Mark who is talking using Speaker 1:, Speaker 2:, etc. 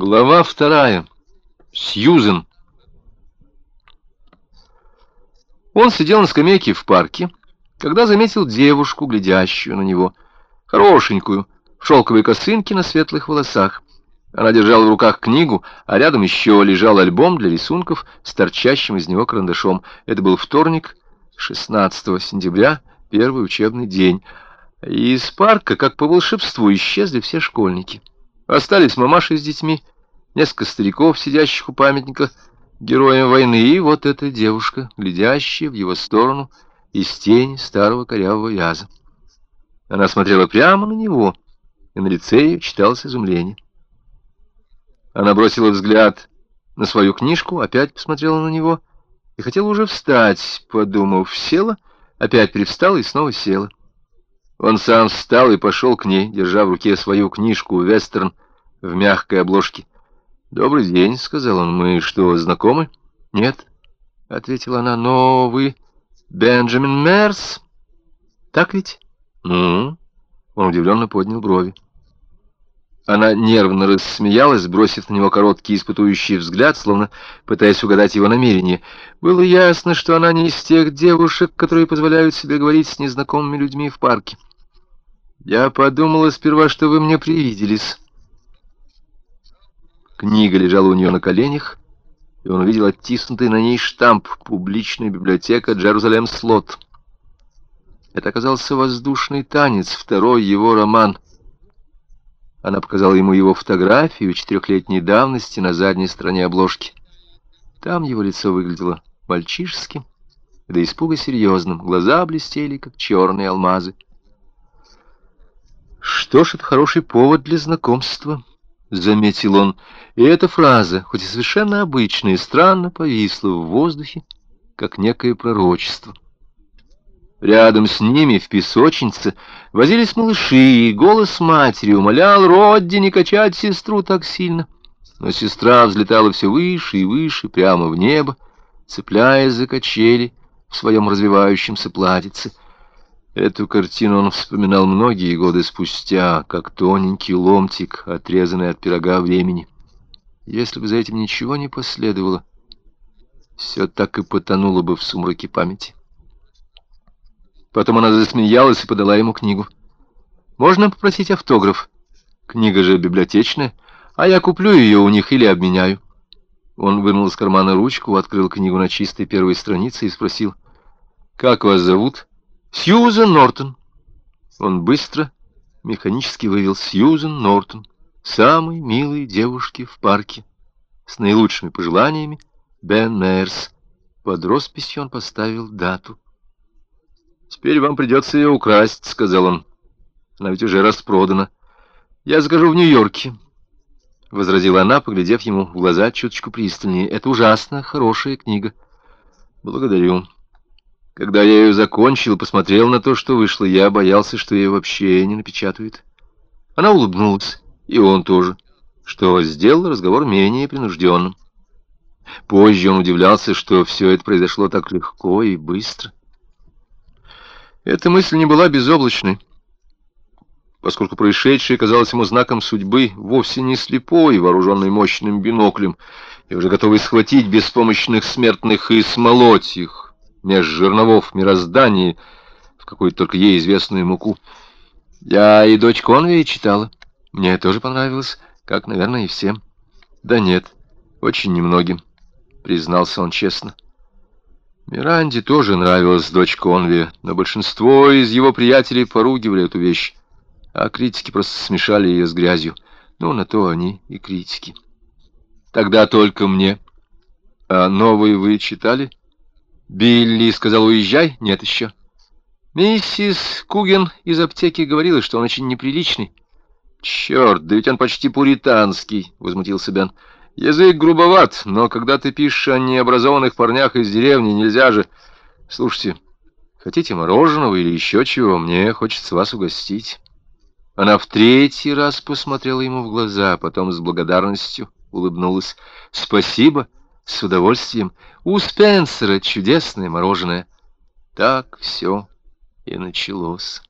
Speaker 1: Глава вторая. Сьюзен. Он сидел на скамейке в парке, когда заметил девушку, глядящую на него, хорошенькую, в шелковой косынке на светлых волосах. Она держала в руках книгу, а рядом еще лежал альбом для рисунков с торчащим из него карандашом. Это был вторник, 16 сентября, первый учебный день. И из парка, как по волшебству, исчезли все школьники. Остались мамаши с детьми, несколько стариков, сидящих у памятника героям войны, и вот эта девушка, глядящая в его сторону из тени старого корявого вяза. Она смотрела прямо на него, и на лице ее читалось изумление. Она бросила взгляд на свою книжку, опять посмотрела на него и хотела уже встать, подумав, села, опять привстала и снова села. Он сам встал и пошел к ней, держа в руке свою книжку «Вестерн» в мягкой обложке. «Добрый день», — сказал он. «Мы что, знакомы?» «Нет», — ответила она. «Но вы Бенджамин Мерс? Так ведь?» «Ну?» Он удивленно поднял брови. Она нервно рассмеялась, бросив на него короткий испытующий взгляд, словно пытаясь угадать его намерение. Было ясно, что она не из тех девушек, которые позволяют себе говорить с незнакомыми людьми в парке. Я подумала сперва, что вы мне привиделись. Книга лежала у нее на коленях, и он увидел оттиснутый на ней штамп «Публичная библиотека Джерузалем Слот». Это оказался воздушный танец, второй его роман. Она показала ему его фотографию четырехлетней давности на задней стороне обложки. Там его лицо выглядело мальчишеским, да испуга серьезным, глаза блестели, как черные алмазы. «Что ж, это хороший повод для знакомства», — заметил он. И эта фраза, хоть и совершенно обычная, странно повисла в воздухе, как некое пророчество. Рядом с ними в песочнице возились малыши, и голос матери умолял Родди не качать сестру так сильно. Но сестра взлетала все выше и выше, прямо в небо, цепляясь за качели в своем развивающемся платьице — Эту картину он вспоминал многие годы спустя, как тоненький ломтик, отрезанный от пирога времени. Если бы за этим ничего не последовало, все так и потонуло бы в сумраке памяти. Потом она засмеялась и подала ему книгу. «Можно попросить автограф? Книга же библиотечная, а я куплю ее у них или обменяю». Он вынул из кармана ручку, открыл книгу на чистой первой странице и спросил, «Как вас зовут?» Сьюзен Нортон. Он быстро, механически вывел Сьюзен Нортон, самой милой девушки в парке, с наилучшими пожеланиями, Бен Мэрс. Под росписью он поставил дату. «Теперь вам придется ее украсть», — сказал он. «Она ведь уже распродана. Я закажу в Нью-Йорке», — возразила она, поглядев ему в глаза чуточку пристальнее. «Это ужасно хорошая книга». «Благодарю». Когда я ее закончил, посмотрел на то, что вышло, я боялся, что ее вообще не напечатают. Она улыбнулась, и он тоже, что сделал разговор менее принужденным. Позже он удивлялся, что все это произошло так легко и быстро. Эта мысль не была безоблачной, поскольку происшедшее казалось ему знаком судьбы, вовсе не слепой, вооруженный мощным биноклем, и уже готовый схватить беспомощных смертных и смолоть их меж жерновов мироздании в какую-то только ей известную муку. Я и дочь Конвей читала. Мне тоже понравилось, как, наверное, и всем. Да нет, очень немногим, признался он честно. Миранде тоже нравилась дочь Конви, но большинство из его приятелей поругивали эту вещь, а критики просто смешали ее с грязью. Ну, на то они и критики. Тогда только мне. А новые вы читали? Билли сказал, уезжай? Нет еще. Миссис Куген из аптеки говорила, что он очень неприличный. Черт, да ведь он почти пуританский, возмутился Бен. Язык грубоват, но когда ты пишешь о необразованных парнях из деревни, нельзя же... Слушайте, хотите мороженого или еще чего? Мне хочется вас угостить. Она в третий раз посмотрела ему в глаза, потом с благодарностью улыбнулась. «Спасибо, с удовольствием. У Спенсера чудесное мороженое. Так все и началось.